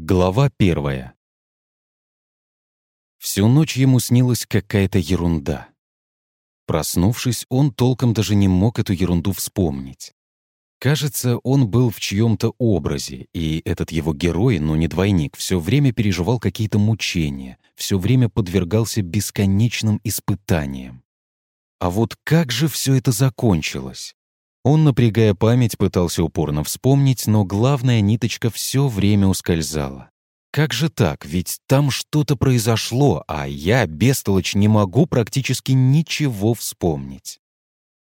Глава первая. Всю ночь ему снилась какая-то ерунда. Проснувшись, он толком даже не мог эту ерунду вспомнить. Кажется, он был в чьем-то образе, и этот его герой, но не двойник, все время переживал какие-то мучения, все время подвергался бесконечным испытаниям. А вот как же все это закончилось? Он, напрягая память, пытался упорно вспомнить, но главная ниточка все время ускользала. Как же так? Ведь там что-то произошло, а я, бестолочь, не могу практически ничего вспомнить.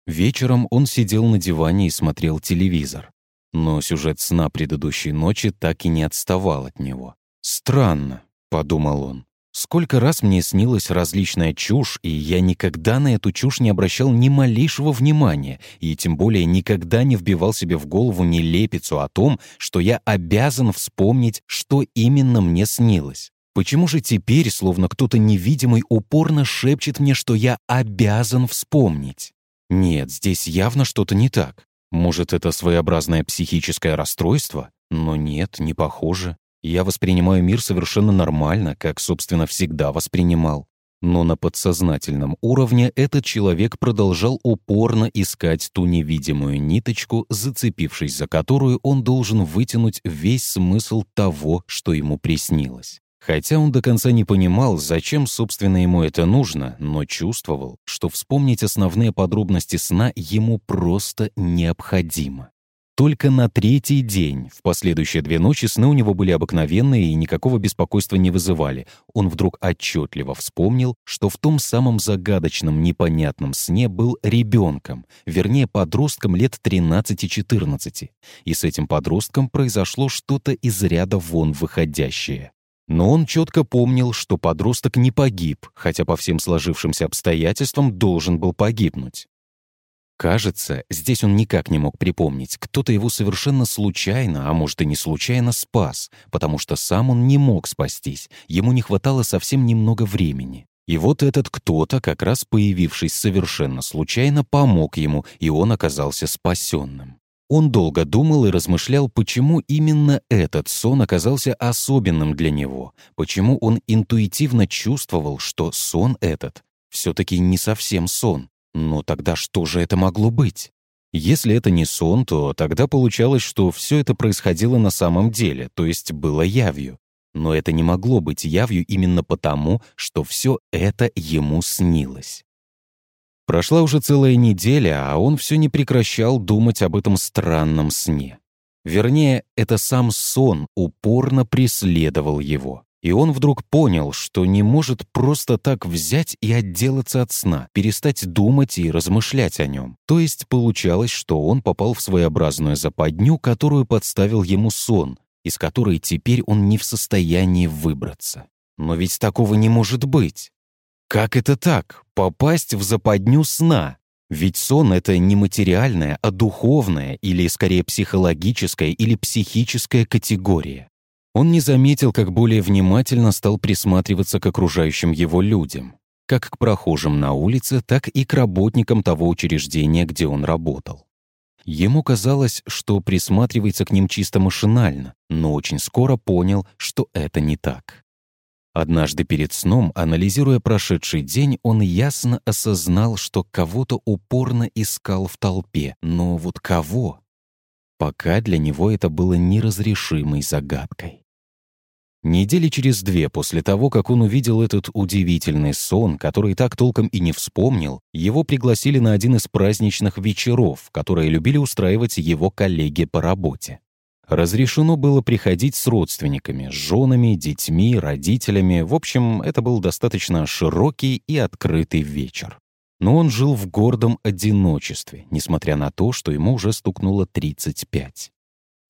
Вечером он сидел на диване и смотрел телевизор. Но сюжет сна предыдущей ночи так и не отставал от него. «Странно», — подумал он. Сколько раз мне снилась различная чушь, и я никогда на эту чушь не обращал ни малейшего внимания, и тем более никогда не вбивал себе в голову нелепицу о том, что я обязан вспомнить, что именно мне снилось. Почему же теперь, словно кто-то невидимый, упорно шепчет мне, что я обязан вспомнить? Нет, здесь явно что-то не так. Может, это своеобразное психическое расстройство? Но нет, не похоже. Я воспринимаю мир совершенно нормально, как, собственно, всегда воспринимал. Но на подсознательном уровне этот человек продолжал упорно искать ту невидимую ниточку, зацепившись за которую он должен вытянуть весь смысл того, что ему приснилось. Хотя он до конца не понимал, зачем, собственно, ему это нужно, но чувствовал, что вспомнить основные подробности сна ему просто необходимо. Только на третий день, в последующие две ночи, сны у него были обыкновенные и никакого беспокойства не вызывали. Он вдруг отчетливо вспомнил, что в том самом загадочном, непонятном сне был ребенком, вернее, подростком лет 13-14. И с этим подростком произошло что-то из ряда вон выходящее. Но он четко помнил, что подросток не погиб, хотя по всем сложившимся обстоятельствам должен был погибнуть. Кажется, здесь он никак не мог припомнить, кто-то его совершенно случайно, а может и не случайно, спас, потому что сам он не мог спастись, ему не хватало совсем немного времени. И вот этот кто-то, как раз появившись совершенно случайно, помог ему, и он оказался спасенным. Он долго думал и размышлял, почему именно этот сон оказался особенным для него, почему он интуитивно чувствовал, что сон этот все-таки не совсем сон, но тогда что же это могло быть? Если это не сон, то тогда получалось, что все это происходило на самом деле, то есть было явью. Но это не могло быть явью именно потому, что все это ему снилось. Прошла уже целая неделя, а он все не прекращал думать об этом странном сне. Вернее, это сам сон упорно преследовал его. И он вдруг понял, что не может просто так взять и отделаться от сна, перестать думать и размышлять о нем. То есть получалось, что он попал в своеобразную западню, которую подставил ему сон, из которой теперь он не в состоянии выбраться. Но ведь такого не может быть. Как это так? Попасть в западню сна? Ведь сон — это не материальная, а духовная или, скорее, психологическая или психическая категория. Он не заметил, как более внимательно стал присматриваться к окружающим его людям, как к прохожим на улице, так и к работникам того учреждения, где он работал. Ему казалось, что присматривается к ним чисто машинально, но очень скоро понял, что это не так. Однажды перед сном, анализируя прошедший день, он ясно осознал, что кого-то упорно искал в толпе. Но вот кого? Пока для него это было неразрешимой загадкой. Недели через две после того, как он увидел этот удивительный сон, который так толком и не вспомнил, его пригласили на один из праздничных вечеров, которые любили устраивать его коллеги по работе. Разрешено было приходить с родственниками, с женами, детьми, родителями. В общем, это был достаточно широкий и открытый вечер. Но он жил в гордом одиночестве, несмотря на то, что ему уже стукнуло 35.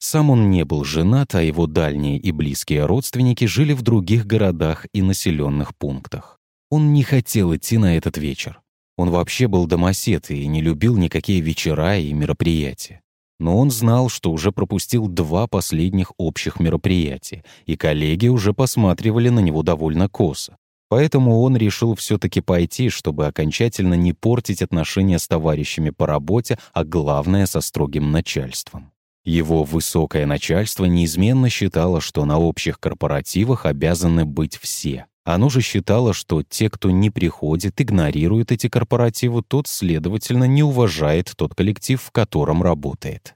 Сам он не был женат, а его дальние и близкие родственники жили в других городах и населенных пунктах. Он не хотел идти на этот вечер. Он вообще был домосед и не любил никакие вечера и мероприятия. Но он знал, что уже пропустил два последних общих мероприятия, и коллеги уже посматривали на него довольно косо. Поэтому он решил все-таки пойти, чтобы окончательно не портить отношения с товарищами по работе, а главное — со строгим начальством. Его высокое начальство неизменно считало, что на общих корпоративах обязаны быть все. Оно же считало, что те, кто не приходит, игнорирует эти корпоративы, тот, следовательно, не уважает тот коллектив, в котором работает.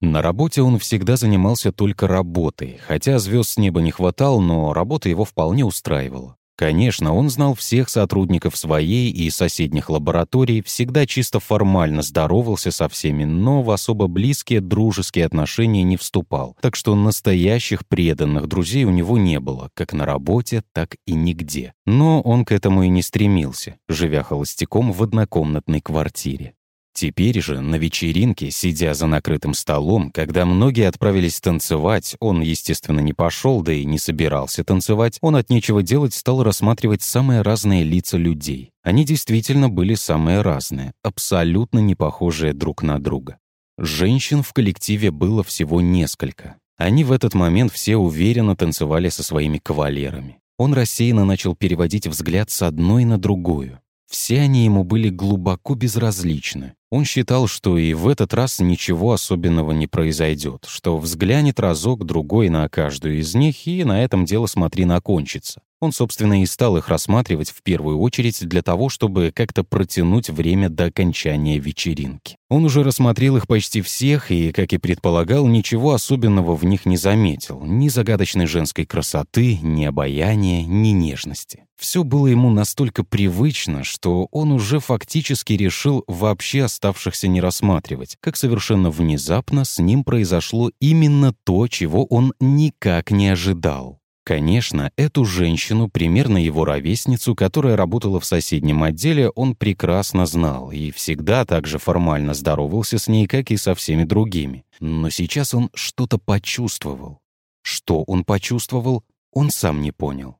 На работе он всегда занимался только работой, хотя звезд с неба не хватало, но работа его вполне устраивала. Конечно, он знал всех сотрудников своей и соседних лабораторий, всегда чисто формально здоровался со всеми, но в особо близкие дружеские отношения не вступал, так что настоящих преданных друзей у него не было, как на работе, так и нигде. Но он к этому и не стремился, живя холостяком в однокомнатной квартире. Теперь же, на вечеринке, сидя за накрытым столом, когда многие отправились танцевать, он, естественно, не пошел, да и не собирался танцевать, он от нечего делать стал рассматривать самые разные лица людей. Они действительно были самые разные, абсолютно не похожие друг на друга. Женщин в коллективе было всего несколько. Они в этот момент все уверенно танцевали со своими кавалерами. Он рассеянно начал переводить взгляд с одной на другую. Все они ему были глубоко безразличны. Он считал, что и в этот раз ничего особенного не произойдет, что взглянет разок-другой на каждую из них, и на этом дело смотри кончится. Он, собственно, и стал их рассматривать в первую очередь для того, чтобы как-то протянуть время до окончания вечеринки. Он уже рассмотрел их почти всех и, как и предполагал, ничего особенного в них не заметил. Ни загадочной женской красоты, ни обаяния, ни нежности. Все было ему настолько привычно, что он уже фактически решил вообще оставшихся не рассматривать, как совершенно внезапно с ним произошло именно то, чего он никак не ожидал. Конечно, эту женщину, примерно его ровесницу, которая работала в соседнем отделе, он прекрасно знал и всегда так же формально здоровался с ней, как и со всеми другими. Но сейчас он что-то почувствовал. Что он почувствовал, он сам не понял.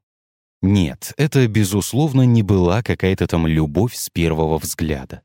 Нет, это, безусловно, не была какая-то там любовь с первого взгляда.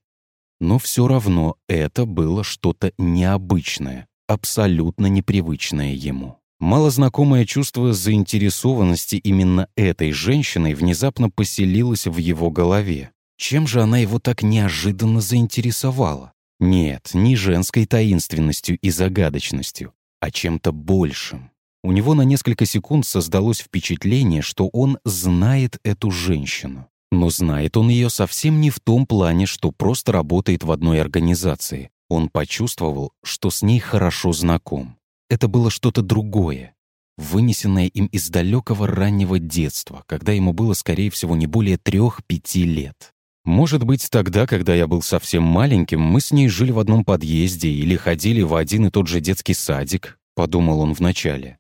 Но все равно это было что-то необычное, абсолютно непривычное ему. Малознакомое чувство заинтересованности именно этой женщиной внезапно поселилось в его голове. Чем же она его так неожиданно заинтересовала? Нет, не женской таинственностью и загадочностью, а чем-то большим. У него на несколько секунд создалось впечатление, что он знает эту женщину. Но знает он ее совсем не в том плане, что просто работает в одной организации. Он почувствовал, что с ней хорошо знаком. Это было что-то другое, вынесенное им из далекого раннего детства, когда ему было, скорее всего, не более трех-пяти лет. Может быть, тогда, когда я был совсем маленьким, мы с ней жили в одном подъезде или ходили в один и тот же детский садик, подумал он вначале.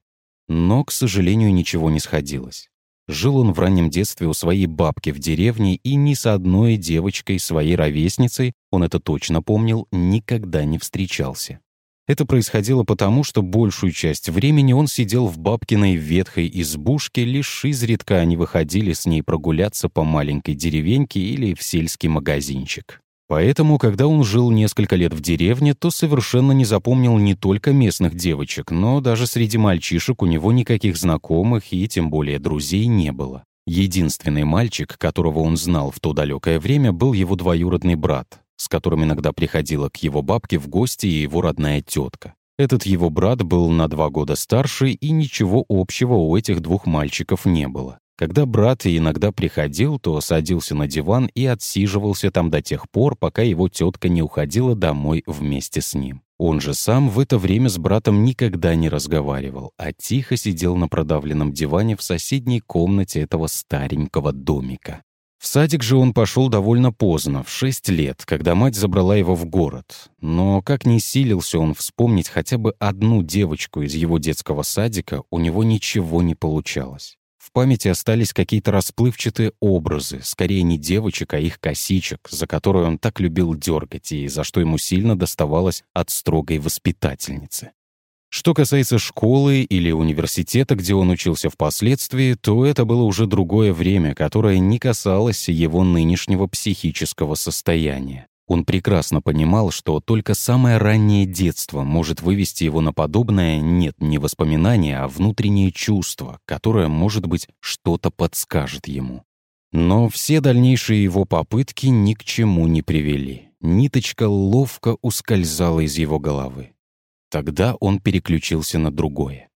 Но, к сожалению, ничего не сходилось. Жил он в раннем детстве у своей бабки в деревне и ни с одной девочкой, своей ровесницей, он это точно помнил, никогда не встречался. Это происходило потому, что большую часть времени он сидел в бабкиной ветхой избушке, лишь изредка они выходили с ней прогуляться по маленькой деревеньке или в сельский магазинчик. Поэтому, когда он жил несколько лет в деревне, то совершенно не запомнил не только местных девочек, но даже среди мальчишек у него никаких знакомых и тем более друзей не было. Единственный мальчик, которого он знал в то далекое время, был его двоюродный брат, с которым иногда приходила к его бабке в гости и его родная тетка. Этот его брат был на два года старше, и ничего общего у этих двух мальчиков не было. Когда брат иногда приходил, то садился на диван и отсиживался там до тех пор, пока его тетка не уходила домой вместе с ним. Он же сам в это время с братом никогда не разговаривал, а тихо сидел на продавленном диване в соседней комнате этого старенького домика. В садик же он пошел довольно поздно, в шесть лет, когда мать забрала его в город. Но как ни силился он вспомнить хотя бы одну девочку из его детского садика, у него ничего не получалось. В памяти остались какие-то расплывчатые образы, скорее не девочек, а их косичек, за которую он так любил дергать и за что ему сильно доставалось от строгой воспитательницы. Что касается школы или университета, где он учился впоследствии, то это было уже другое время, которое не касалось его нынешнего психического состояния. Он прекрасно понимал, что только самое раннее детство может вывести его на подобное, нет, не воспоминание, а внутреннее чувство, которое, может быть, что-то подскажет ему. Но все дальнейшие его попытки ни к чему не привели. Ниточка ловко ускользала из его головы. Тогда он переключился на другое.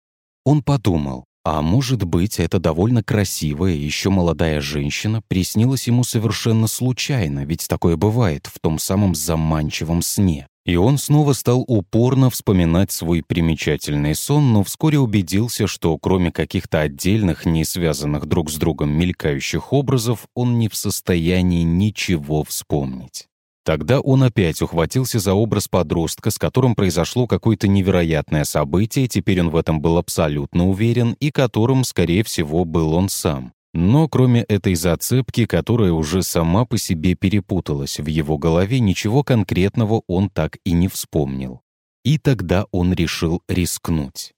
Он подумал, а может быть, эта довольно красивая, еще молодая женщина приснилась ему совершенно случайно, ведь такое бывает в том самом заманчивом сне. И он снова стал упорно вспоминать свой примечательный сон, но вскоре убедился, что кроме каких-то отдельных, не связанных друг с другом мелькающих образов, он не в состоянии ничего вспомнить. Тогда он опять ухватился за образ подростка, с которым произошло какое-то невероятное событие, теперь он в этом был абсолютно уверен, и которым, скорее всего, был он сам. Но кроме этой зацепки, которая уже сама по себе перепуталась в его голове, ничего конкретного он так и не вспомнил. И тогда он решил рискнуть.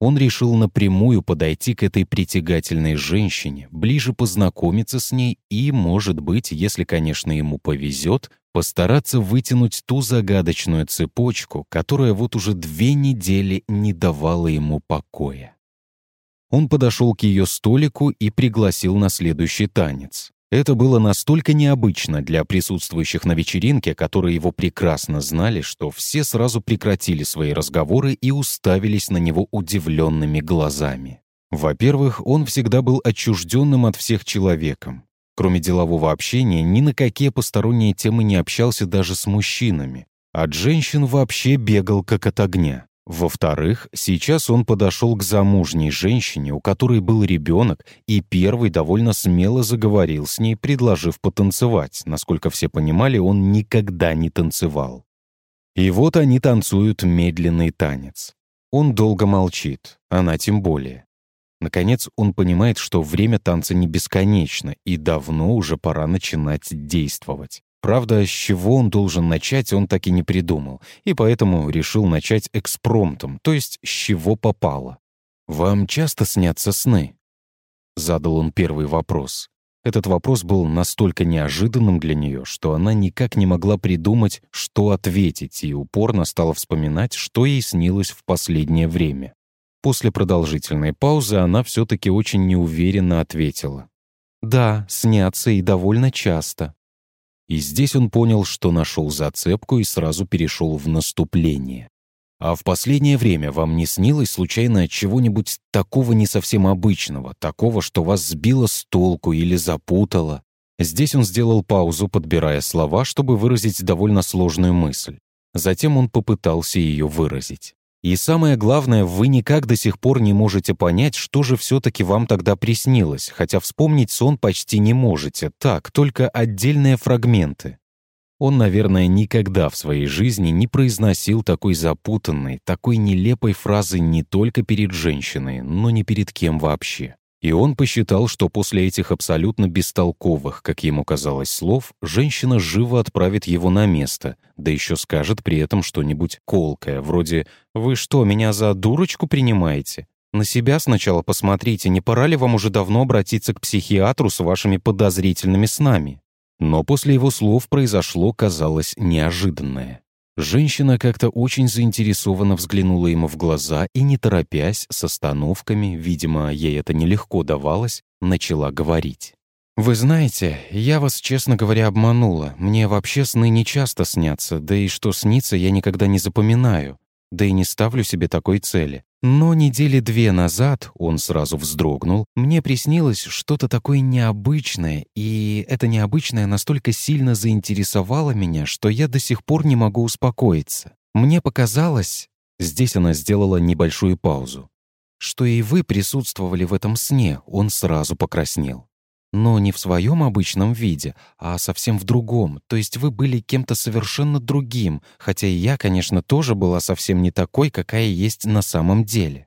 Он решил напрямую подойти к этой притягательной женщине, ближе познакомиться с ней и, может быть, если, конечно, ему повезет, постараться вытянуть ту загадочную цепочку, которая вот уже две недели не давала ему покоя. Он подошел к ее столику и пригласил на следующий танец. Это было настолько необычно для присутствующих на вечеринке, которые его прекрасно знали, что все сразу прекратили свои разговоры и уставились на него удивленными глазами. Во-первых, он всегда был отчужденным от всех человеком. Кроме делового общения, ни на какие посторонние темы не общался даже с мужчинами. От женщин вообще бегал как от огня. Во-вторых, сейчас он подошел к замужней женщине, у которой был ребенок, и первый довольно смело заговорил с ней, предложив потанцевать. Насколько все понимали, он никогда не танцевал. И вот они танцуют медленный танец. Он долго молчит, она тем более. Наконец он понимает, что время танца не бесконечно, и давно уже пора начинать действовать. Правда, с чего он должен начать, он так и не придумал, и поэтому решил начать экспромтом, то есть с чего попало. «Вам часто снятся сны?» Задал он первый вопрос. Этот вопрос был настолько неожиданным для нее, что она никак не могла придумать, что ответить, и упорно стала вспоминать, что ей снилось в последнее время. После продолжительной паузы она все-таки очень неуверенно ответила. «Да, снятся и довольно часто». И здесь он понял, что нашел зацепку и сразу перешел в наступление. «А в последнее время вам не снилось случайно чего-нибудь такого не совсем обычного, такого, что вас сбило с толку или запутало?» Здесь он сделал паузу, подбирая слова, чтобы выразить довольно сложную мысль. Затем он попытался ее выразить. И самое главное, вы никак до сих пор не можете понять, что же все-таки вам тогда приснилось, хотя вспомнить сон почти не можете, так, только отдельные фрагменты. Он, наверное, никогда в своей жизни не произносил такой запутанной, такой нелепой фразы не только перед женщиной, но ни перед кем вообще. И он посчитал, что после этих абсолютно бестолковых, как ему казалось, слов, женщина живо отправит его на место, да еще скажет при этом что-нибудь колкое, вроде «Вы что, меня за дурочку принимаете? На себя сначала посмотрите, не пора ли вам уже давно обратиться к психиатру с вашими подозрительными снами?» Но после его слов произошло, казалось, неожиданное. Женщина как-то очень заинтересованно взглянула ему в глаза и, не торопясь, с остановками, видимо, ей это нелегко давалось, начала говорить. «Вы знаете, я вас, честно говоря, обманула. Мне вообще сны не часто снятся, да и что снится, я никогда не запоминаю, да и не ставлю себе такой цели. Но недели две назад, он сразу вздрогнул, мне приснилось что-то такое необычное, и это необычное настолько сильно заинтересовало меня, что я до сих пор не могу успокоиться. Мне показалось... Здесь она сделала небольшую паузу. Что и вы присутствовали в этом сне, он сразу покраснел но не в своем обычном виде, а совсем в другом, то есть вы были кем-то совершенно другим, хотя и я, конечно, тоже была совсем не такой, какая есть на самом деле.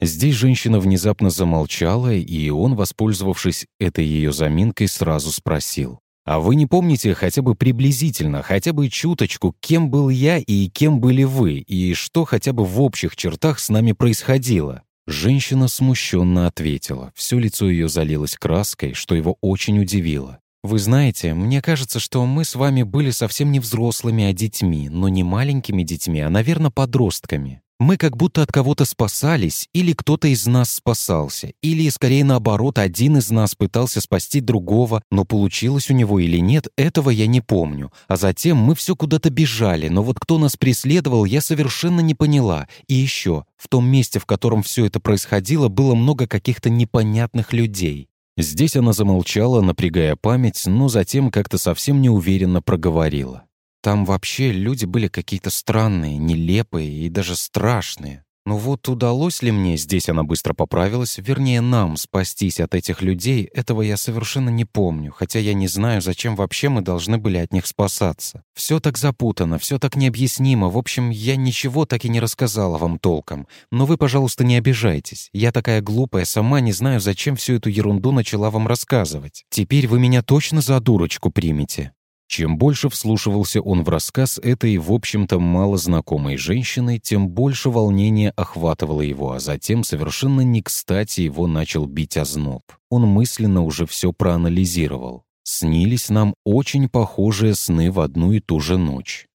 Здесь женщина внезапно замолчала, и он, воспользовавшись этой ее заминкой, сразу спросил. «А вы не помните хотя бы приблизительно, хотя бы чуточку, кем был я и кем были вы, и что хотя бы в общих чертах с нами происходило?» Женщина смущенно ответила. Все лицо ее залилось краской, что его очень удивило. «Вы знаете, мне кажется, что мы с вами были совсем не взрослыми, а детьми, но не маленькими детьми, а, наверное, подростками. Мы как будто от кого-то спасались, или кто-то из нас спасался, или, скорее наоборот, один из нас пытался спасти другого, но получилось у него или нет, этого я не помню. А затем мы все куда-то бежали, но вот кто нас преследовал, я совершенно не поняла. И еще, в том месте, в котором все это происходило, было много каких-то непонятных людей. Здесь она замолчала, напрягая память, но затем как-то совсем неуверенно проговорила. Там вообще люди были какие-то странные, нелепые и даже страшные. Но вот удалось ли мне, здесь она быстро поправилась, вернее нам спастись от этих людей, этого я совершенно не помню, хотя я не знаю, зачем вообще мы должны были от них спасаться. Все так запутано, все так необъяснимо, в общем, я ничего так и не рассказала вам толком. Но вы, пожалуйста, не обижайтесь. Я такая глупая, сама не знаю, зачем всю эту ерунду начала вам рассказывать. Теперь вы меня точно за дурочку примете. Чем больше вслушивался он в рассказ этой, в общем-то, малознакомой женщины, тем больше волнения охватывало его, а затем совершенно не кстати его начал бить озноб. Он мысленно уже все проанализировал. Снились нам очень похожие сны в одну и ту же ночь.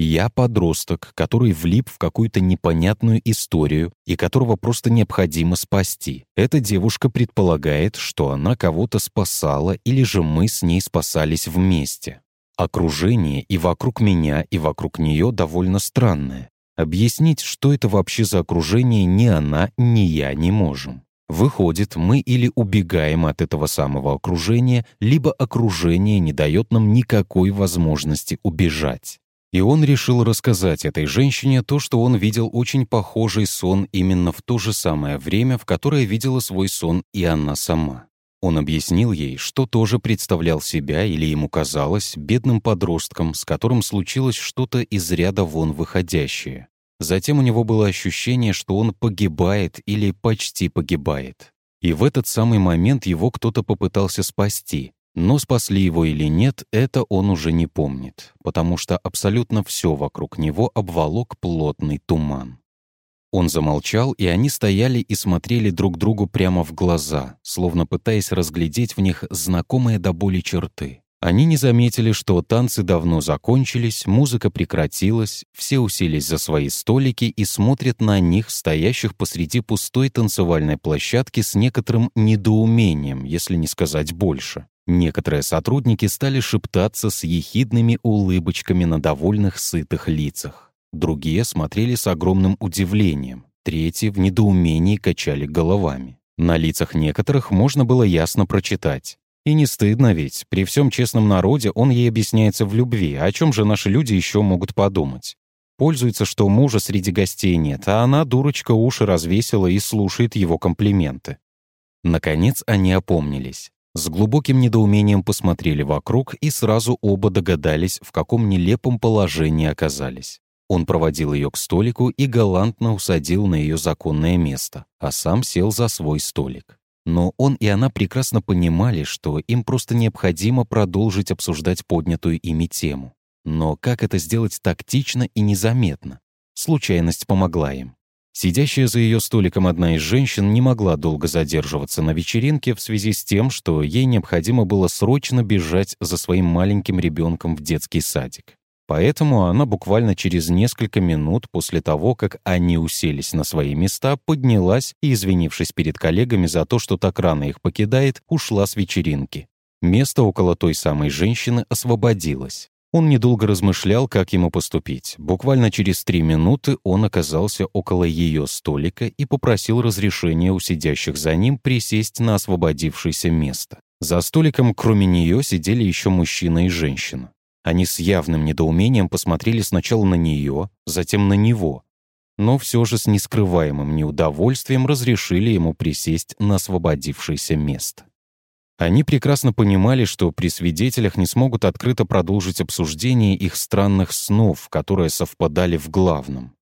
Я подросток, который влип в какую-то непонятную историю и которого просто необходимо спасти. Эта девушка предполагает, что она кого-то спасала или же мы с ней спасались вместе. Окружение и вокруг меня, и вокруг нее довольно странное. Объяснить, что это вообще за окружение, ни она, ни я не можем. Выходит, мы или убегаем от этого самого окружения, либо окружение не дает нам никакой возможности убежать. И он решил рассказать этой женщине то, что он видел очень похожий сон именно в то же самое время, в которое видела свой сон и она сама. Он объяснил ей, что тоже представлял себя, или ему казалось, бедным подростком, с которым случилось что-то из ряда вон выходящее. Затем у него было ощущение, что он погибает или почти погибает. И в этот самый момент его кто-то попытался спасти. Но спасли его или нет, это он уже не помнит, потому что абсолютно все вокруг него обволок плотный туман. Он замолчал, и они стояли и смотрели друг другу прямо в глаза, словно пытаясь разглядеть в них знакомые до боли черты. Они не заметили, что танцы давно закончились, музыка прекратилась, все уселись за свои столики и смотрят на них, стоящих посреди пустой танцевальной площадки с некоторым недоумением, если не сказать больше. Некоторые сотрудники стали шептаться с ехидными улыбочками на довольных сытых лицах. Другие смотрели с огромным удивлением, третьи в недоумении качали головами. На лицах некоторых можно было ясно прочитать. И не стыдно ведь, при всем честном народе он ей объясняется в любви, о чем же наши люди еще могут подумать. Пользуется, что мужа среди гостей нет, а она, дурочка, уши развесила и слушает его комплименты. Наконец они опомнились. С глубоким недоумением посмотрели вокруг и сразу оба догадались, в каком нелепом положении оказались. Он проводил ее к столику и галантно усадил на ее законное место, а сам сел за свой столик. Но он и она прекрасно понимали, что им просто необходимо продолжить обсуждать поднятую ими тему. Но как это сделать тактично и незаметно? Случайность помогла им. Сидящая за ее столиком одна из женщин не могла долго задерживаться на вечеринке в связи с тем, что ей необходимо было срочно бежать за своим маленьким ребенком в детский садик. Поэтому она буквально через несколько минут после того, как они уселись на свои места, поднялась и, извинившись перед коллегами за то, что так рано их покидает, ушла с вечеринки. Место около той самой женщины освободилось. Он недолго размышлял, как ему поступить. Буквально через три минуты он оказался около ее столика и попросил разрешения у сидящих за ним присесть на освободившееся место. За столиком, кроме нее, сидели еще мужчина и женщина. Они с явным недоумением посмотрели сначала на нее, затем на него, но все же с нескрываемым неудовольствием разрешили ему присесть на освободившееся место. Они прекрасно понимали, что при свидетелях не смогут открыто продолжить обсуждение их странных снов, которые совпадали в главном.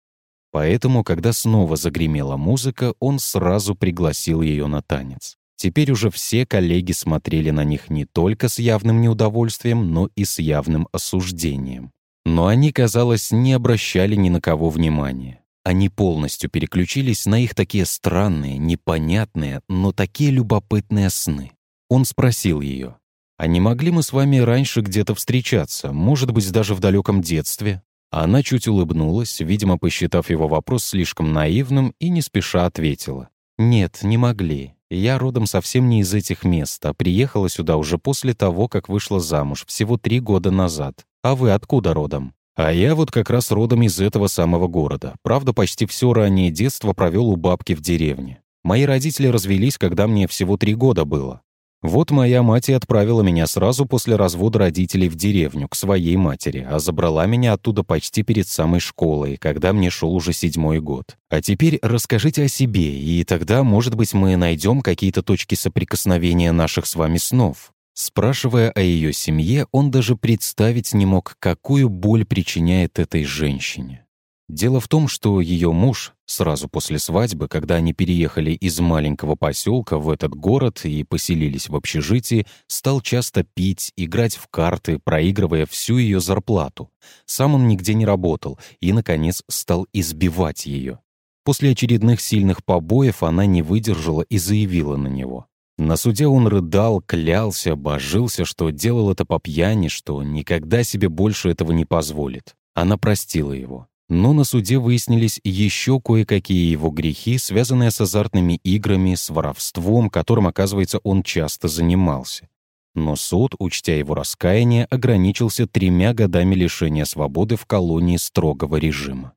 Поэтому, когда снова загремела музыка, он сразу пригласил ее на танец. Теперь уже все коллеги смотрели на них не только с явным неудовольствием, но и с явным осуждением. Но они, казалось, не обращали ни на кого внимания. Они полностью переключились на их такие странные, непонятные, но такие любопытные сны. Он спросил ее, «А не могли мы с вами раньше где-то встречаться, может быть, даже в далеком детстве?» Она чуть улыбнулась, видимо, посчитав его вопрос слишком наивным, и не спеша ответила. «Нет, не могли. Я родом совсем не из этих мест, а приехала сюда уже после того, как вышла замуж, всего три года назад. А вы откуда родом?» «А я вот как раз родом из этого самого города. Правда, почти все раннее детство провел у бабки в деревне. Мои родители развелись, когда мне всего три года было. Вот моя мать и отправила меня сразу после развода родителей в деревню, к своей матери, а забрала меня оттуда почти перед самой школой, когда мне шел уже седьмой год. А теперь расскажите о себе, и тогда, может быть, мы найдем какие-то точки соприкосновения наших с вами снов. Спрашивая о ее семье, он даже представить не мог, какую боль причиняет этой женщине. Дело в том, что ее муж, сразу после свадьбы, когда они переехали из маленького поселка в этот город и поселились в общежитии, стал часто пить, играть в карты, проигрывая всю ее зарплату. Сам он нигде не работал и, наконец, стал избивать ее. После очередных сильных побоев она не выдержала и заявила на него. На суде он рыдал, клялся, божился, что делал это по пьяни, что никогда себе больше этого не позволит. Она простила его. Но на суде выяснились еще кое-какие его грехи, связанные с азартными играми, с воровством, которым, оказывается, он часто занимался. Но суд, учтя его раскаяние, ограничился тремя годами лишения свободы в колонии строгого режима.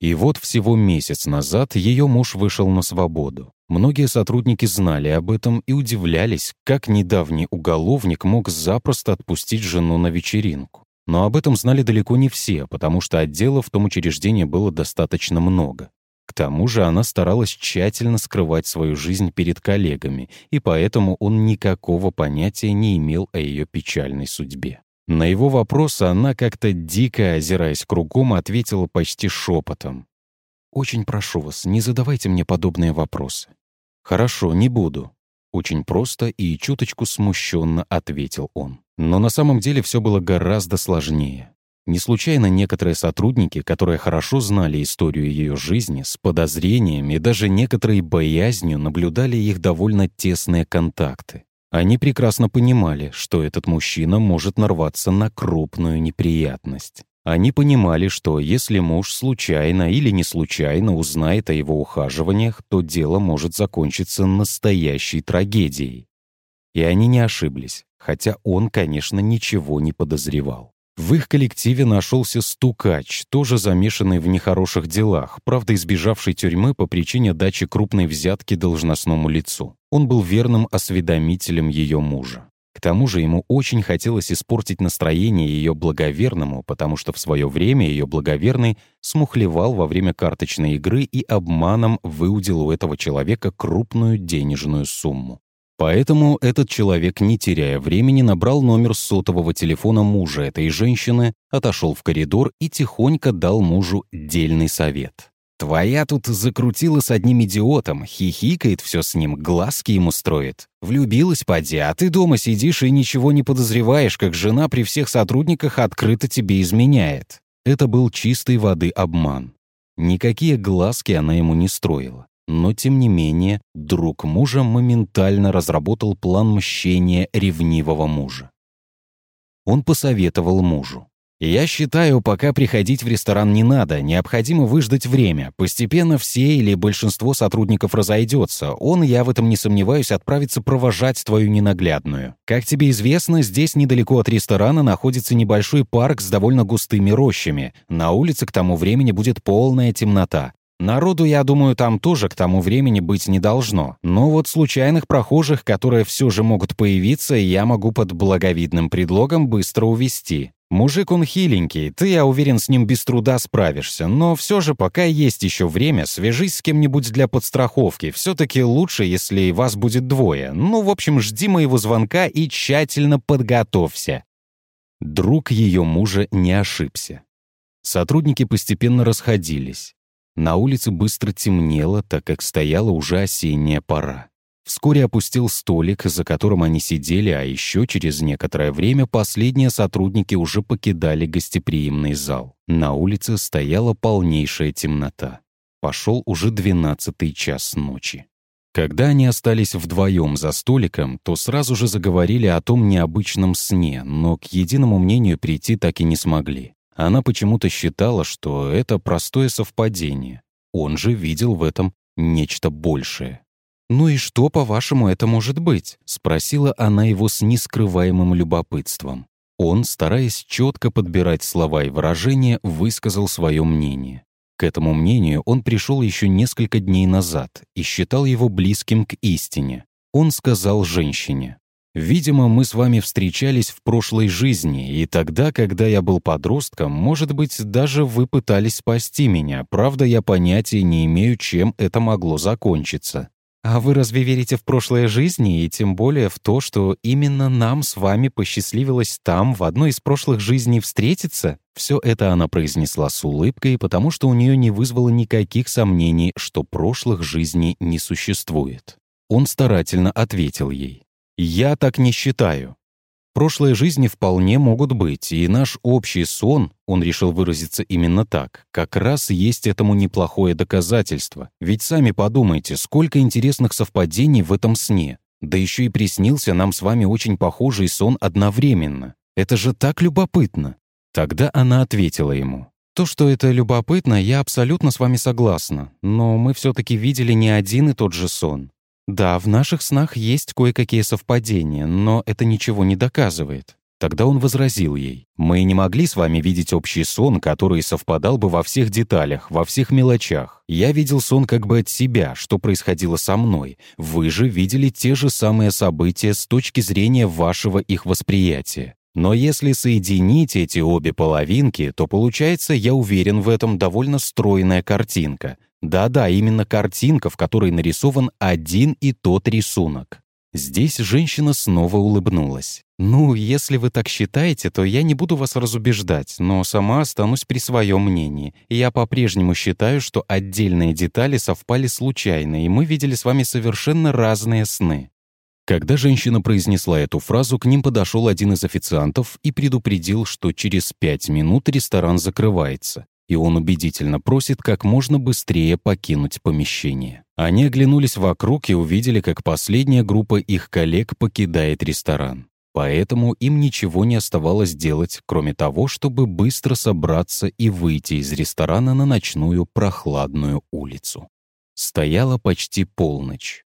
И вот всего месяц назад ее муж вышел на свободу. Многие сотрудники знали об этом и удивлялись, как недавний уголовник мог запросто отпустить жену на вечеринку. Но об этом знали далеко не все, потому что отделов в том учреждении было достаточно много. К тому же она старалась тщательно скрывать свою жизнь перед коллегами, и поэтому он никакого понятия не имел о ее печальной судьбе. На его вопрос она как-то дико, озираясь кругом, ответила почти шепотом. «Очень прошу вас, не задавайте мне подобные вопросы». «Хорошо, не буду», — очень просто и чуточку смущенно ответил он. Но на самом деле все было гораздо сложнее. Не случайно некоторые сотрудники, которые хорошо знали историю ее жизни, с подозрениями и даже некоторой боязнью наблюдали их довольно тесные контакты. Они прекрасно понимали, что этот мужчина может нарваться на крупную неприятность. Они понимали, что если муж случайно или не случайно узнает о его ухаживаниях, то дело может закончиться настоящей трагедией. И они не ошиблись хотя он, конечно, ничего не подозревал. В их коллективе нашелся стукач, тоже замешанный в нехороших делах, правда избежавший тюрьмы по причине дачи крупной взятки должностному лицу. Он был верным осведомителем ее мужа. К тому же ему очень хотелось испортить настроение ее благоверному, потому что в свое время ее благоверный смухлевал во время карточной игры и обманом выудил у этого человека крупную денежную сумму. Поэтому этот человек, не теряя времени, набрал номер сотового телефона мужа этой женщины, отошел в коридор и тихонько дал мужу дельный совет. «Твоя тут закрутила с одним идиотом, хихикает все с ним, глазки ему строит. Влюбилась, поди, а ты дома сидишь и ничего не подозреваешь, как жена при всех сотрудниках открыто тебе изменяет». Это был чистой воды обман. Никакие глазки она ему не строила. Но, тем не менее, друг мужа моментально разработал план мщения ревнивого мужа. Он посоветовал мужу. «Я считаю, пока приходить в ресторан не надо, необходимо выждать время. Постепенно все или большинство сотрудников разойдется. Он, я в этом не сомневаюсь, отправится провожать твою ненаглядную. Как тебе известно, здесь недалеко от ресторана находится небольшой парк с довольно густыми рощами. На улице к тому времени будет полная темнота. Народу, я думаю, там тоже к тому времени быть не должно. Но вот случайных прохожих, которые все же могут появиться, я могу под благовидным предлогом быстро увести. Мужик он хиленький, ты, я уверен, с ним без труда справишься. Но все же, пока есть еще время, свяжись с кем-нибудь для подстраховки. Все-таки лучше, если вас будет двое. Ну, в общем, жди моего звонка и тщательно подготовься. Друг ее мужа не ошибся. Сотрудники постепенно расходились. На улице быстро темнело, так как стояла уже осенняя пора. Вскоре опустил столик, за которым они сидели, а еще через некоторое время последние сотрудники уже покидали гостеприимный зал. На улице стояла полнейшая темнота. Пошел уже двенадцатый час ночи. Когда они остались вдвоем за столиком, то сразу же заговорили о том необычном сне, но к единому мнению прийти так и не смогли. Она почему-то считала, что это простое совпадение. Он же видел в этом нечто большее. «Ну и что, по-вашему, это может быть?» — спросила она его с нескрываемым любопытством. Он, стараясь четко подбирать слова и выражения, высказал свое мнение. К этому мнению он пришел еще несколько дней назад и считал его близким к истине. Он сказал женщине, «Видимо, мы с вами встречались в прошлой жизни, и тогда, когда я был подростком, может быть, даже вы пытались спасти меня. Правда, я понятия не имею, чем это могло закончиться. А вы разве верите в прошлое жизни, и тем более в то, что именно нам с вами посчастливилось там, в одной из прошлых жизней, встретиться? Все это она произнесла с улыбкой, потому что у нее не вызвало никаких сомнений, что прошлых жизней не существует. Он старательно ответил ей. «Я так не считаю. Прошлые жизни вполне могут быть, и наш общий сон, он решил выразиться именно так, как раз есть этому неплохое доказательство. Ведь сами подумайте, сколько интересных совпадений в этом сне. Да еще и приснился нам с вами очень похожий сон одновременно. Это же так любопытно. Тогда она ответила ему. То, что это любопытно, я абсолютно с вами согласна, но мы все-таки видели не один и тот же сон. Да, в наших снах есть кое-какие совпадения, но это ничего не доказывает. Тогда он возразил ей. «Мы не могли с вами видеть общий сон, который совпадал бы во всех деталях, во всех мелочах. Я видел сон как бы от себя, что происходило со мной. Вы же видели те же самые события с точки зрения вашего их восприятия. Но если соединить эти обе половинки, то получается, я уверен в этом, довольно стройная картинка. Да-да, именно картинка, в которой нарисован один и тот рисунок. Здесь женщина снова улыбнулась. «Ну, если вы так считаете, то я не буду вас разубеждать, но сама останусь при своем мнении. Я по-прежнему считаю, что отдельные детали совпали случайно, и мы видели с вами совершенно разные сны. Когда женщина произнесла эту фразу, к ним подошел один из официантов и предупредил, что через пять минут ресторан закрывается, и он убедительно просит как можно быстрее покинуть помещение. Они оглянулись вокруг и увидели, как последняя группа их коллег покидает ресторан. Поэтому им ничего не оставалось делать, кроме того, чтобы быстро собраться и выйти из ресторана на ночную прохладную улицу. Стояла почти полночь.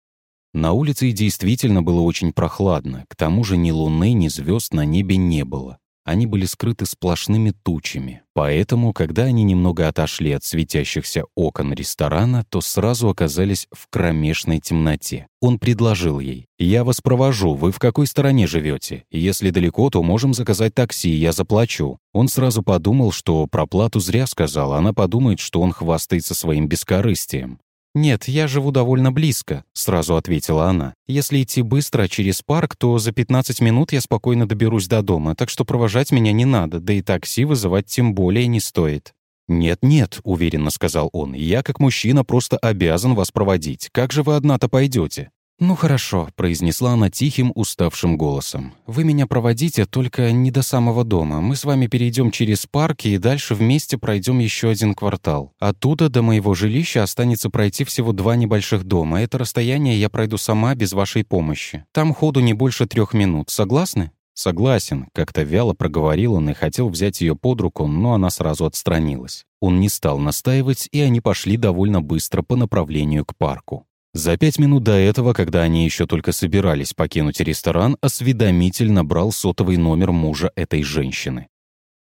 На улице действительно было очень прохладно, к тому же ни луны, ни звезд на небе не было. Они были скрыты сплошными тучами, поэтому, когда они немного отошли от светящихся окон ресторана, то сразу оказались в кромешной темноте. Он предложил ей, «Я вас провожу, вы в какой стороне живете? Если далеко, то можем заказать такси, я заплачу». Он сразу подумал, что про плату зря сказал, она подумает, что он хвастается своим бескорыстием. «Нет, я живу довольно близко», — сразу ответила она. «Если идти быстро через парк, то за 15 минут я спокойно доберусь до дома, так что провожать меня не надо, да и такси вызывать тем более не стоит». «Нет-нет», — уверенно сказал он, — «я как мужчина просто обязан вас проводить. Как же вы одна-то пойдете? «Ну хорошо», — произнесла она тихим, уставшим голосом. «Вы меня проводите, только не до самого дома. Мы с вами перейдем через парки и дальше вместе пройдем еще один квартал. Оттуда до моего жилища останется пройти всего два небольших дома. Это расстояние я пройду сама без вашей помощи. Там ходу не больше трех минут. Согласны?» «Согласен», — как-то вяло проговорил он и хотел взять ее под руку, но она сразу отстранилась. Он не стал настаивать, и они пошли довольно быстро по направлению к парку. За пять минут до этого, когда они еще только собирались покинуть ресторан, осведомитель набрал сотовый номер мужа этой женщины.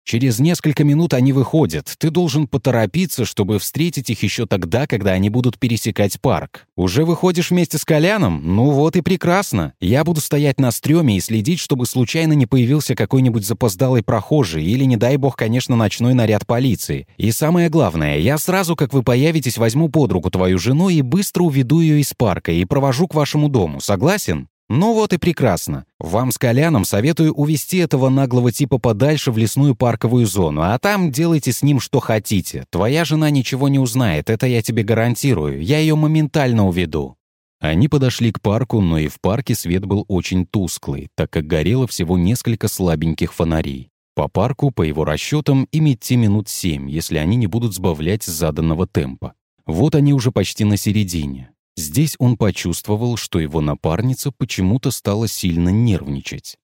Через несколько минут они выходят. Ты должен поторопиться, чтобы встретить их еще тогда, когда они будут пересекать парк. Уже выходишь вместе с Коляном? Ну вот и прекрасно. Я буду стоять на стреме и следить, чтобы случайно не появился какой-нибудь запоздалый прохожий или, не дай бог, конечно, ночной наряд полиции. И самое главное, я сразу, как вы появитесь, возьму под руку твою жену и быстро уведу ее из парка и провожу к вашему дому. Согласен? Ну вот и прекрасно. Вам с Коляном советую увести этого наглого типа подальше в лесную парковую зону, а там делайте с ним что хотите. Твоя жена ничего не узнает, это я тебе гарантирую. Я ее моментально уведу». Они подошли к парку, но и в парке свет был очень тусклый, так как горело всего несколько слабеньких фонарей. По парку, по его расчетам, им идти минут семь, если они не будут сбавлять заданного темпа. Вот они уже почти на середине. Здесь он почувствовал, что его напарница почему-то стала сильно нервничать.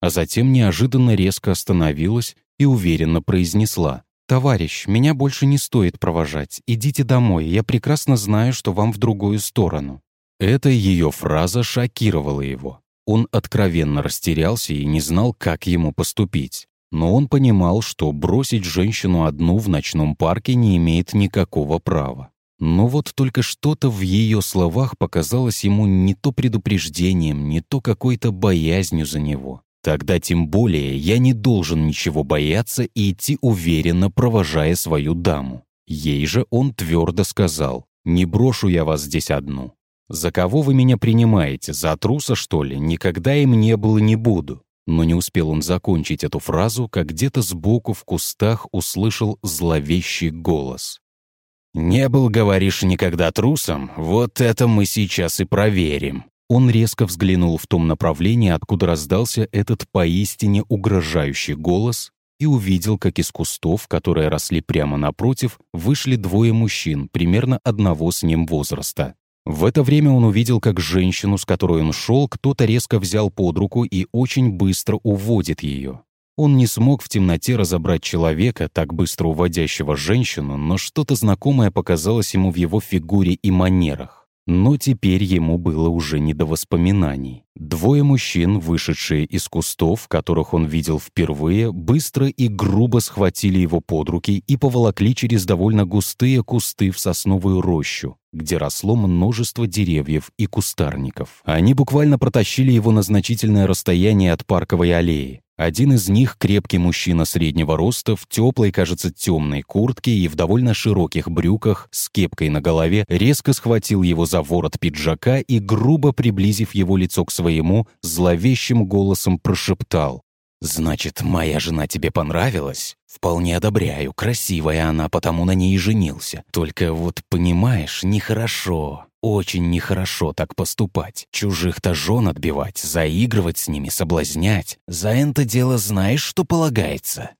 А затем неожиданно резко остановилась и уверенно произнесла. «Товарищ, меня больше не стоит провожать. Идите домой, я прекрасно знаю, что вам в другую сторону». Эта ее фраза шокировала его. Он откровенно растерялся и не знал, как ему поступить. Но он понимал, что бросить женщину одну в ночном парке не имеет никакого права. Но вот только что-то в ее словах показалось ему не то предупреждением, не то какой-то боязнью за него. Тогда тем более я не должен ничего бояться и идти уверенно, провожая свою даму. Ей же он твердо сказал, «Не брошу я вас здесь одну. За кого вы меня принимаете? За труса, что ли? Никогда им не был и не буду». Но не успел он закончить эту фразу, как где-то сбоку в кустах услышал зловещий голос. «Не был, говоришь, никогда трусом? Вот это мы сейчас и проверим». Он резко взглянул в том направлении, откуда раздался этот поистине угрожающий голос, и увидел, как из кустов, которые росли прямо напротив, вышли двое мужчин, примерно одного с ним возраста. В это время он увидел, как женщину, с которой он шел, кто-то резко взял под руку и очень быстро уводит ее. Он не смог в темноте разобрать человека, так быстро уводящего женщину, но что-то знакомое показалось ему в его фигуре и манерах. Но теперь ему было уже не до воспоминаний. Двое мужчин, вышедшие из кустов, которых он видел впервые, быстро и грубо схватили его под руки и поволокли через довольно густые кусты в сосновую рощу, где росло множество деревьев и кустарников. Они буквально протащили его на значительное расстояние от парковой аллеи. Один из них, крепкий мужчина среднего роста, в теплой, кажется, темной куртке и в довольно широких брюках, с кепкой на голове, резко схватил его за ворот пиджака и, грубо приблизив его лицо к своему, зловещим голосом прошептал. «Значит, моя жена тебе понравилась? Вполне одобряю, красивая она, потому на ней и женился. Только вот, понимаешь, нехорошо. Очень нехорошо так поступать. Чужих-то жен отбивать, заигрывать с ними, соблазнять. За это дело знаешь, что полагается?»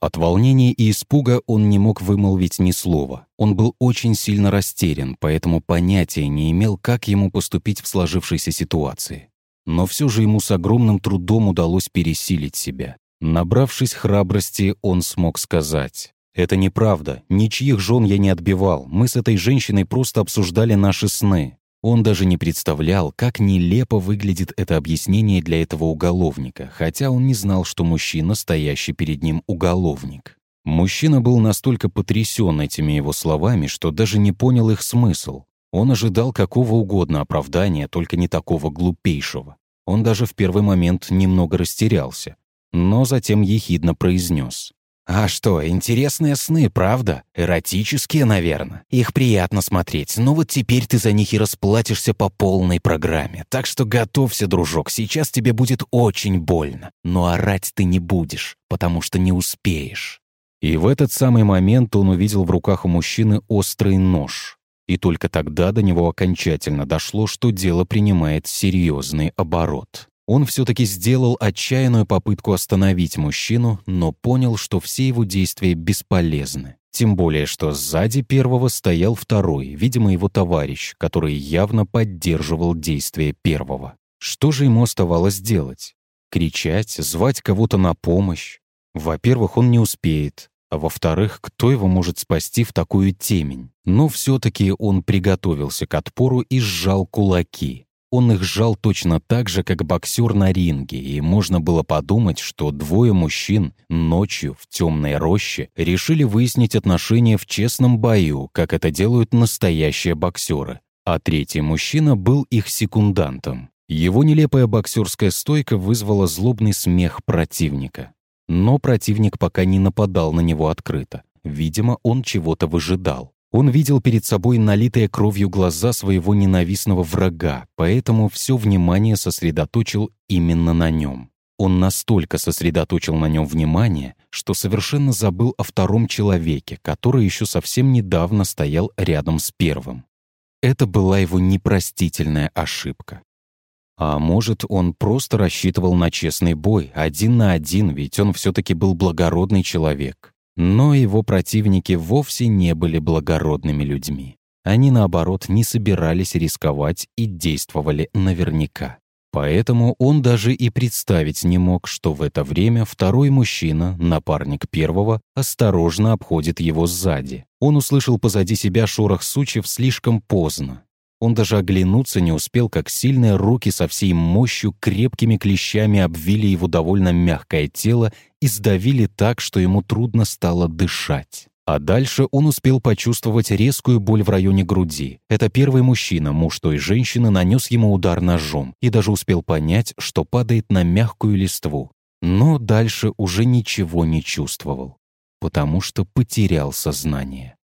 От волнения и испуга он не мог вымолвить ни слова. Он был очень сильно растерян, поэтому понятия не имел, как ему поступить в сложившейся ситуации. Но все же ему с огромным трудом удалось пересилить себя. Набравшись храбрости, он смог сказать. «Это неправда. Ничьих жен я не отбивал. Мы с этой женщиной просто обсуждали наши сны». Он даже не представлял, как нелепо выглядит это объяснение для этого уголовника, хотя он не знал, что мужчина, стоящий перед ним, уголовник. Мужчина был настолько потрясен этими его словами, что даже не понял их смысл. Он ожидал какого угодно оправдания, только не такого глупейшего. Он даже в первый момент немного растерялся, но затем ехидно произнес. А что, интересные сны, правда? Эротические, наверное. Их приятно смотреть, но вот теперь ты за них и расплатишься по полной программе. Так что готовься, дружок, сейчас тебе будет очень больно. Но орать ты не будешь, потому что не успеешь. И в этот самый момент он увидел в руках у мужчины острый нож. И только тогда до него окончательно дошло, что дело принимает серьезный оборот. Он все-таки сделал отчаянную попытку остановить мужчину, но понял, что все его действия бесполезны. Тем более, что сзади первого стоял второй, видимо, его товарищ, который явно поддерживал действия первого. Что же ему оставалось делать? Кричать, звать кого-то на помощь? Во-первых, он не успеет, а во-вторых, кто его может спасти в такую темень? Но все-таки он приготовился к отпору и сжал кулаки. Он их сжал точно так же, как боксер на ринге, и можно было подумать, что двое мужчин ночью в темной роще решили выяснить отношения в честном бою, как это делают настоящие боксеры. А третий мужчина был их секундантом. Его нелепая боксерская стойка вызвала злобный смех противника. Но противник пока не нападал на него открыто. Видимо, он чего-то выжидал. Он видел перед собой налитые кровью глаза своего ненавистного врага, поэтому все внимание сосредоточил именно на нем. Он настолько сосредоточил на нем внимание, что совершенно забыл о втором человеке, который еще совсем недавно стоял рядом с первым. Это была его непростительная ошибка. А может, он просто рассчитывал на честный бой, один на один, ведь он все-таки был благородный человек. Но его противники вовсе не были благородными людьми. Они, наоборот, не собирались рисковать и действовали наверняка. Поэтому он даже и представить не мог, что в это время второй мужчина, напарник первого, осторожно обходит его сзади. Он услышал позади себя шорох сучьев слишком поздно. Он даже оглянуться не успел, как сильные руки со всей мощью крепкими клещами обвили его довольно мягкое тело и сдавили так, что ему трудно стало дышать. А дальше он успел почувствовать резкую боль в районе груди. Это первый мужчина, муж той женщины, нанес ему удар ножом и даже успел понять, что падает на мягкую листву. Но дальше уже ничего не чувствовал, потому что потерял сознание.